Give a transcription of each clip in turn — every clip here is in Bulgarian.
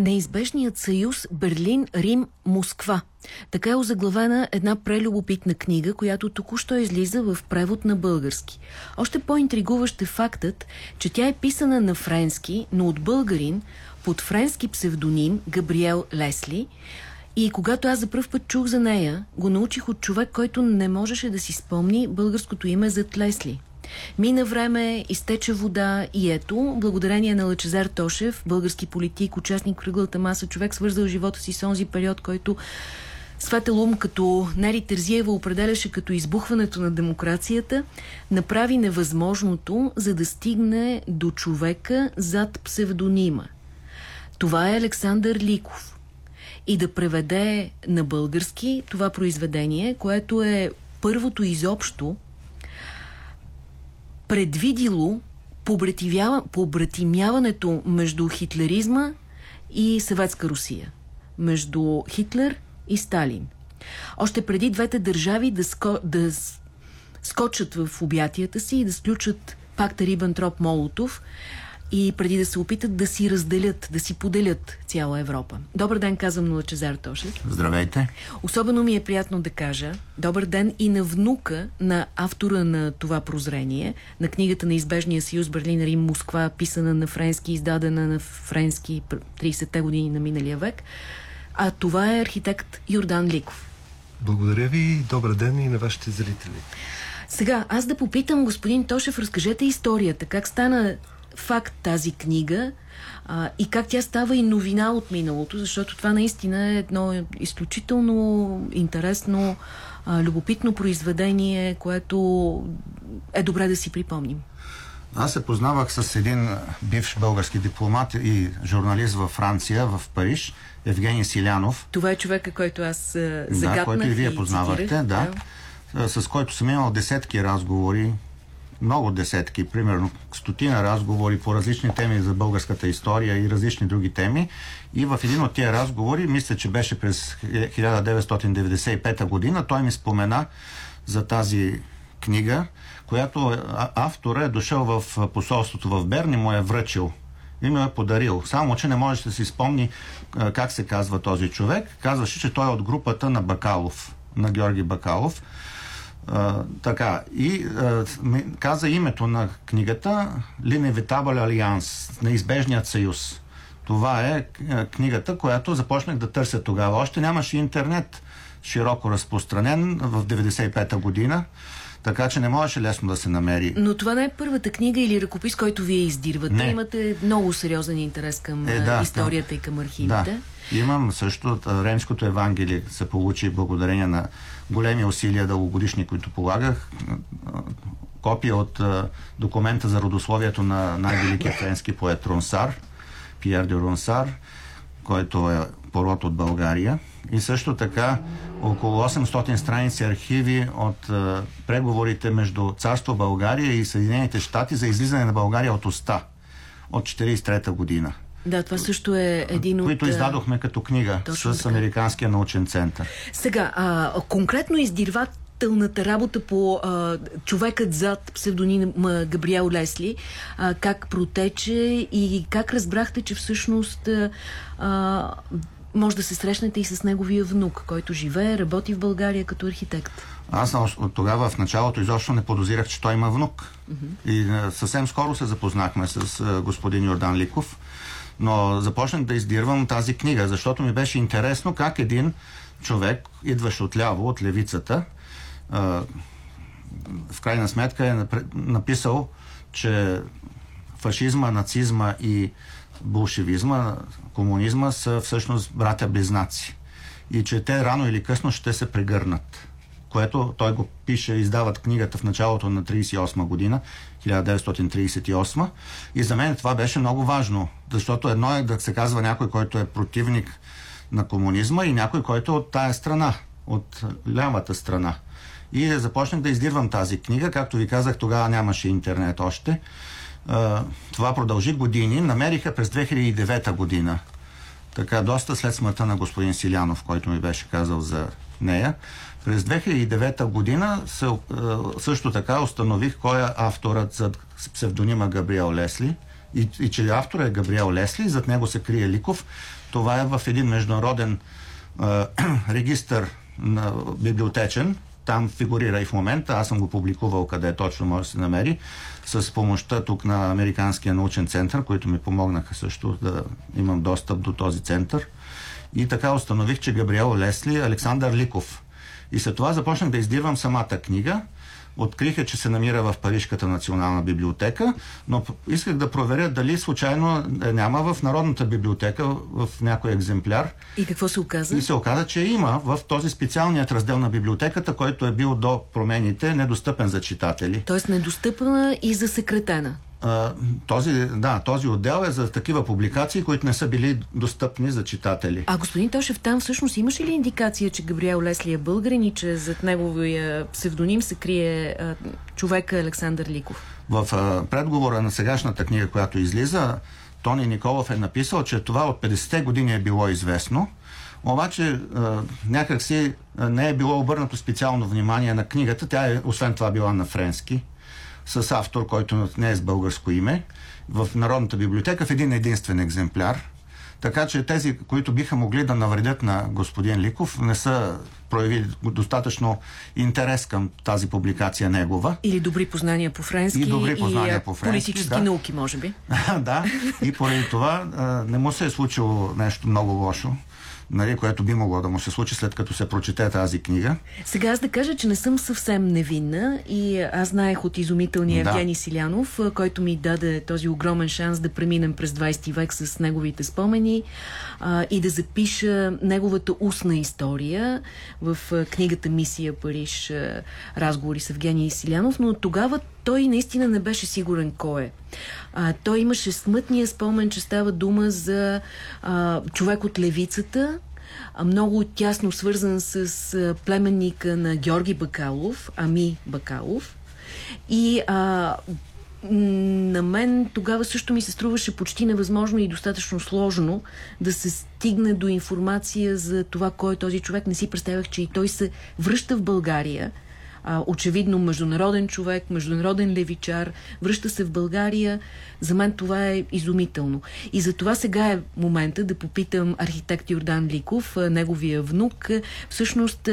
Неизбежният съюз Берлин-Рим-Москва. Така е озаглавена една прелюбопитна книга, която току-що излиза в превод на български. Още по-интригуващ е фактът, че тя е писана на френски, но от българин, под френски псевдоним Габриел Лесли, и когато аз за първ път чух за нея, го научих от човек, който не можеше да си спомни българското име зад Лесли. Мина време, изтече вода и ето, благодарение на Лъчезар Тошев, български политик, участник в кръглата маса, човек свързал живота си с онзи период, който Светел ум, като Нери Терзиева определяше като избухването на демокрацията, направи невъзможното, за да стигне до човека зад псевдонима. Това е Александър Ликов. И да преведе на български това произведение, което е първото изобщо предвидило побратимяването между хитлеризма и съветска Русия. Между Хитлер и Сталин. Още преди двете държави да, ско, да скочат в обятията си и да сключат пакта Рибентроп-Молотов, и преди да се опитат да си разделят, да си поделят цяла Европа. Добър ден, казвам на Лъчезар Тошев. Здравейте. Особено ми е приятно да кажа добър ден и на внука на автора на това прозрение, на книгата на Избежния съюз Берлин, Рим, Москва, писана на френски, издадена на френски 30-те години на миналия век. А това е архитект Йордан Ликов. Благодаря ви и добър ден и на вашите зрители. Сега, аз да попитам господин Тошев, разкажете историята. Как стана факт тази книга а, и как тя става и новина от миналото, защото това наистина е едно изключително интересно, а, любопитно произведение, което е добре да си припомним. Аз се познавах с един бивш български дипломат и журналист във Франция, в Париж, Евгений Силянов. Това е човека, който аз загаднах Да, който и вие познавахте, цитирах. да. да. С който съм имал десетки разговори, много десетки, примерно стотина разговори по различни теми за българската история и различни други теми. И в един от тия разговори, мисля, че беше през 1995 година, той ми спомена за тази книга, която автора е дошъл в посолството в Берн и му е връчил и ми е подарил. Само, че не може да си спомни как се казва този човек. Казваше, че той е от групата на Бакалов, на Георги Бакалов. Така, и а, каза името на книгата L'inevitable Alliance, неизбежният съюз. Това е книгата, която започнах да търся тогава. Още нямаше интернет широко разпространен в 95-та година. Така че не можеше лесно да се намери. Но това не е първата книга или ръкопис, който вие издирвате. Не. Имате много сериозен интерес към е, да, историята да. и към архивите. Да. Имам също Ремското Евангелие се получи благодарение на големи усилия дългогодишни, които полагах. Копия от документа за родословието на най-великия френски поет Ронсар, Пьер де Ронсар, който е пород от България. И също така около 800 страници архиви от е, преговорите между Царство България и Съединените щати за излизане на България от уста от 1943 година. Да, това също е един от... Които издадохме като книга Точно с така. Американския научен център. Сега, а, конкретно издирвателната работа по а, човекът зад псевдонима Габриел Лесли, а, как протече и как разбрахте, че всъщност а, може да се срещнете и с неговия внук, който живее, работи в България като архитект. Аз от тогава в началото изобщо не подозирах, че той има внук. Mm-hmm. И съвсем скоро се запознахме с господин Йордан Ликов, но започнах да издирвам тази книга, защото ми беше интересно как един човек, идващ отляво, от левицата, в крайна сметка е написал, че фашизма, нацизма и болшевизма, комунизма са всъщност братя-близнаци. И че те рано или късно ще се прегърнат. Което той го пише, издават книгата в началото на 38 година, 1938. И за мен това беше много важно, защото едно е да се казва някой, който е противник на комунизма и някой, който е от тая страна, от лявата страна. И започнах да издирвам тази книга. Както ви казах, тогава нямаше интернет още това продължи години. Намериха през 2009 година, така доста след смъртта на господин Силянов, който ми беше казал за нея. През 2009 година също така установих кой е авторът за псевдонима Габриел Лесли и, и че авторът е Габриел Лесли, зад него се крие Ликов. Това е в един международен регистър на библиотечен, там фигурира и в момента. Аз съм го публикувал къде точно може да се намери. С помощта тук на Американския научен център, които ми помогнаха също да имам достъп до този център. И така установих, че Габриел Лесли Александър Ликов. И след това започнах да издирвам самата книга – Откриха, че се намира в Парижката национална библиотека, но исках да проверя дали случайно няма в Народната библиотека в някой екземпляр. И какво се оказа? И се оказа, че има в този специалният раздел на библиотеката, който е бил до промените недостъпен за читатели. Тоест недостъпна и засекретена този, да, този отдел е за такива публикации, които не са били достъпни за читатели. А господин Тошев, там всъщност имаше ли индикация, че Габриел Лесли е българин и че зад неговия псевдоним се крие а, човека Александър Ликов? В а, предговора на сегашната книга, която излиза, Тони Николов е написал, че това от 50-те години е било известно, обаче някакси не е било обърнато специално внимание на книгата. Тя е, освен това, била на френски с автор, който не е с българско име, в Народната библиотека в един единствен екземпляр. Така че тези, които биха могли да навредят на господин Ликов, не са проявили достатъчно интерес към тази публикация негова. Или добри познания по френски. И добри познания и, по френски. Политически да. науки, може би. да, и поради това не му се е случило нещо много лошо нали, което би могло да му се случи след като се прочете тази книга. Сега аз да кажа, че не съм съвсем невинна и аз знаех от изумителния да. Евгений Силянов, който ми даде този огромен шанс да преминем през 20 век с неговите спомени а, и да запиша неговата устна история в книгата Мисия Париж разговори с Евгений Силянов, но тогава той наистина не беше сигурен кой е. А, той имаше смътния спомен, че става дума за а, човек от левицата, много тясно свързан с племенника на Георги Бакалов, Ами Бакалов. И а, на мен тогава също ми се струваше почти невъзможно и достатъчно сложно да се стигне до информация за това кой е този човек. Не си представях, че и той се връща в България а, очевидно международен човек, международен левичар, връща се в България. За мен това е изумително. И за това сега е момента да попитам архитект Йордан Ликов, неговия внук. Всъщност,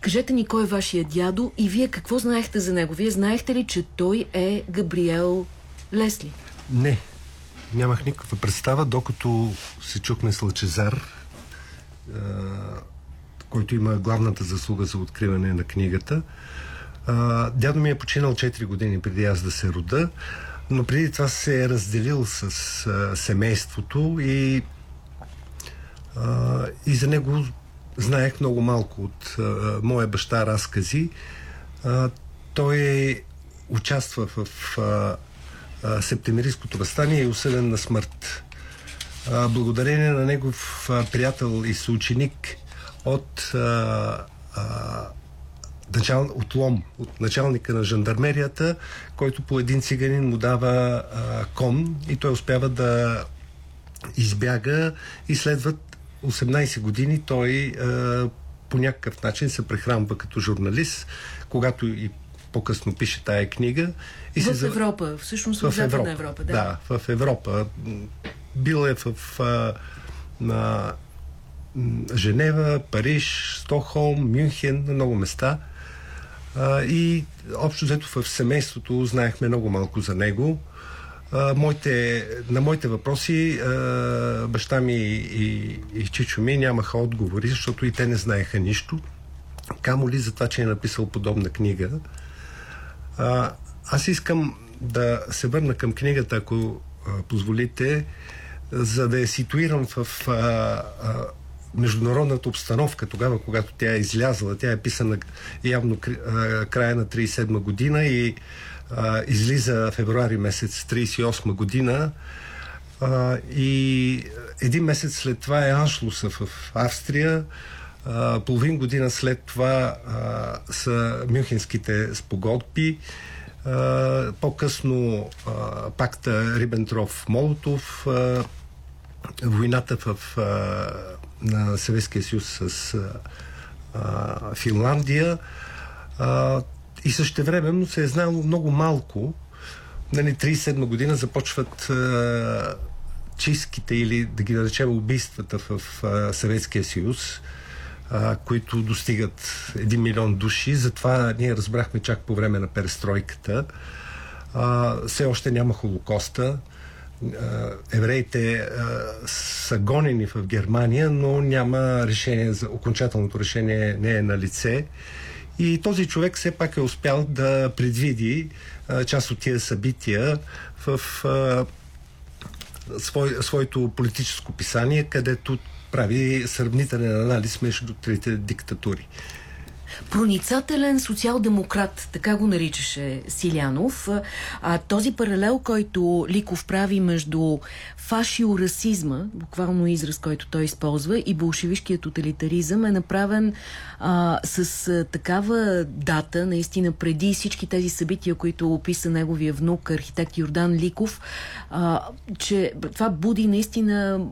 кажете ни кой е вашия дядо и вие какво знаехте за него? Вие знаехте ли, че той е Габриел Лесли? Не, нямах никаква представа, докато се чухме с Лъчезар, който има главната заслуга за откриване на книгата. Дядо ми е починал 4 години преди аз да се рода, но преди това се е разделил с семейството и, и за него знаех много малко от моя баща разкази. Той участва в а, възстание и е осъден на смърт. Благодарение на негов приятел и съученик от а, а, начал, от Лом, от началника на жандармерията, който по един циганин му дава а, кон и той успява да избяга и следват 18 години той а, по някакъв начин се прехранва като журналист, когато и по-късно пише тая книга. И в се... Европа, всъщност в, в Европа. Европа. Да. да, в Европа. Бил е в, в на Женева, Париж, Стокхолм, Мюнхен, на много места. А, и общо взето в семейството знаехме много малко за него. А, моите, на моите въпроси а, баща ми и, и Чичо ми нямаха отговори, защото и те не знаеха нищо. Камо ли за това, че е написал подобна книга. А, аз искам да се върна към книгата, ако а, позволите, за да я ситуирам в а, а, международната обстановка тогава, когато тя е излязла. Тя е писана явно края на 37 година и а, излиза февруари месец 38 година. А, и един месец след това е Аншлуса в Австрия. А, половин година след това а, са Мюнхенските спогодби. по-късно пакта Рибентров-Молотов, войната в на Съветския съюз с а, Финландия а, и същевременно се е знало много малко. Нали, 37 година започват а, чистките или да ги наречем убийствата в а, Съветския съюз, а, които достигат 1 милион души. Затова ние разбрахме чак по време на перестройката. А, все още няма Холокоста. Евреите са гонени в Германия, но няма решение за окончателното решение не е на лице. И този човек все пак е успял да предвиди част от тия събития в свой, своето политическо писание, където прави сравнителен анализ между трите диктатури. Проницателен социал-демократ, така го наричаше Силянов. А, този паралел, който Ликов прави между фашиорасизма, буквално израз, който той използва, и болшевишкия тоталитаризъм е направен а, с а, такава дата, наистина преди всички тези събития, които описа неговия внук, архитект Йордан Ликов, а, че това буди наистина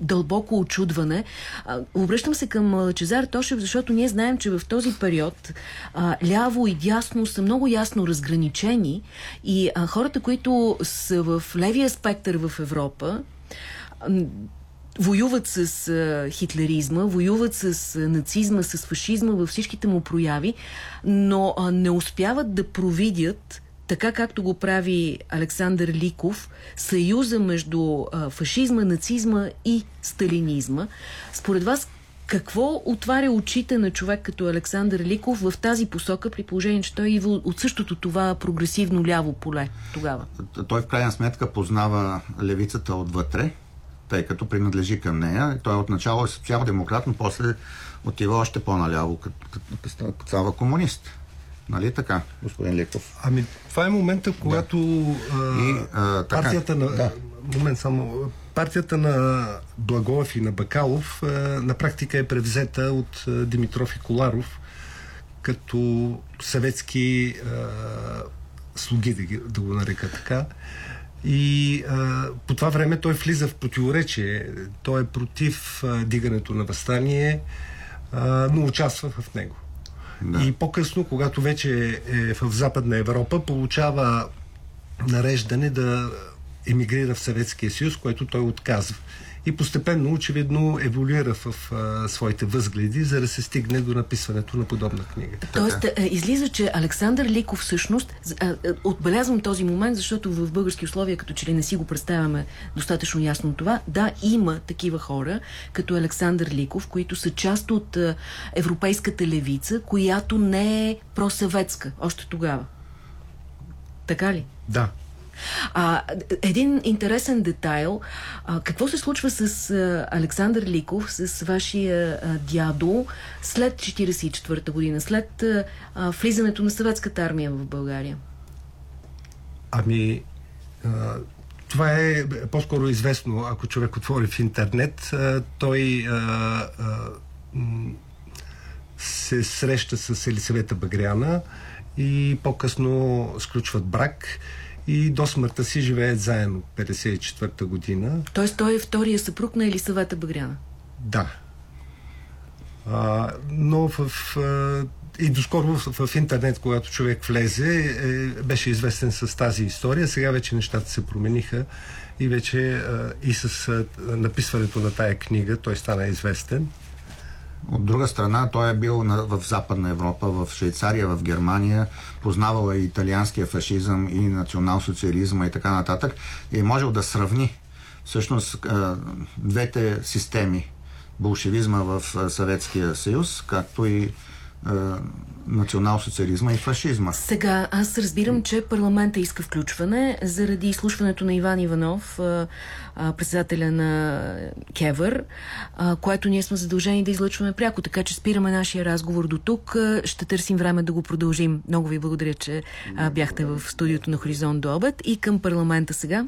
дълбоко очудване. А, обръщам се към Чезар Тошев, защото ние знаем, че в този период а, ляво и дясно са много ясно разграничени и а, хората, които са в левия спектър в Европа, воюват с а, хитлеризма, воюват с а, нацизма, с фашизма във всичките му прояви, но а, не успяват да провидят така както го прави Александър Ликов, съюза между а, фашизма, нацизма и сталинизма. Според вас, какво отваря очите на човек като Александър Ликов в тази посока, при положение, че той идва от същото това прогресивно ляво поле тогава? Той в крайна сметка познава левицата отвътре, тъй като принадлежи към нея. Той отначало е социал-демократ, но после отива още по-наляво, като, като, като става комунист. Нали така, господин Леков? Ами, това е момента, когато да. и, а, партията на... Да. Момент само. Партията на Благоев и на Бакалов а, на практика е превзета от а, Димитров и Коларов като съветски а, слуги, да, да го нарека така. И а, по това време той влиза в противоречие. Той е против а, дигането на възстание, а, но участва в него. Да. И по-късно, когато вече е в Западна Европа, получава нареждане да емигрира в Съветския съюз, което той отказва и постепенно, очевидно, еволюира в а, своите възгледи, за да се стигне до написването на подобна книга. Тоест, а, излиза, че Александър Ликов всъщност, а, а, отбелязвам този момент, защото в български условия, като че ли не си го представяме достатъчно ясно това, да, има такива хора, като Александър Ликов, които са част от а, европейската левица, която не е просъветска още тогава. Така ли? Да. А, един интересен детайл. А, какво се случва с а, Александър Ликов, с вашия а, дядо след 1944 година, след а, влизането на съветската армия в България? Ами, а, това е по-скоро известно, ако човек отвори в интернет. А, той а, а, се среща с Елисавета Багряна и по-късно сключват брак и до смъртта си живеят заедно 54-та година. Тоест той е втория съпруг на Елисавета Багряна? Да. А, но в... А, и доскоро в, в интернет, когато човек влезе, е, беше известен с тази история. Сега вече нещата се промениха и вече а, и с а, написването на тая книга той стана известен. От друга страна, той е бил на, в Западна Европа, в Швейцария, в Германия, познавал е италианския фашизъм и национал-социализма и така нататък и е можел да сравни всъщност двете системи болшевизма в Съветския съюз, както и национал-социализма и фашизма. Сега, аз разбирам, че парламента иска включване заради изслушването на Иван Иванов, председателя на Кевър, което ние сме задължени да излъчваме пряко, така че спираме нашия разговор до тук. Ще търсим време да го продължим. Много ви благодаря, че бяхте в студиото на Хоризонт до обед и към парламента сега.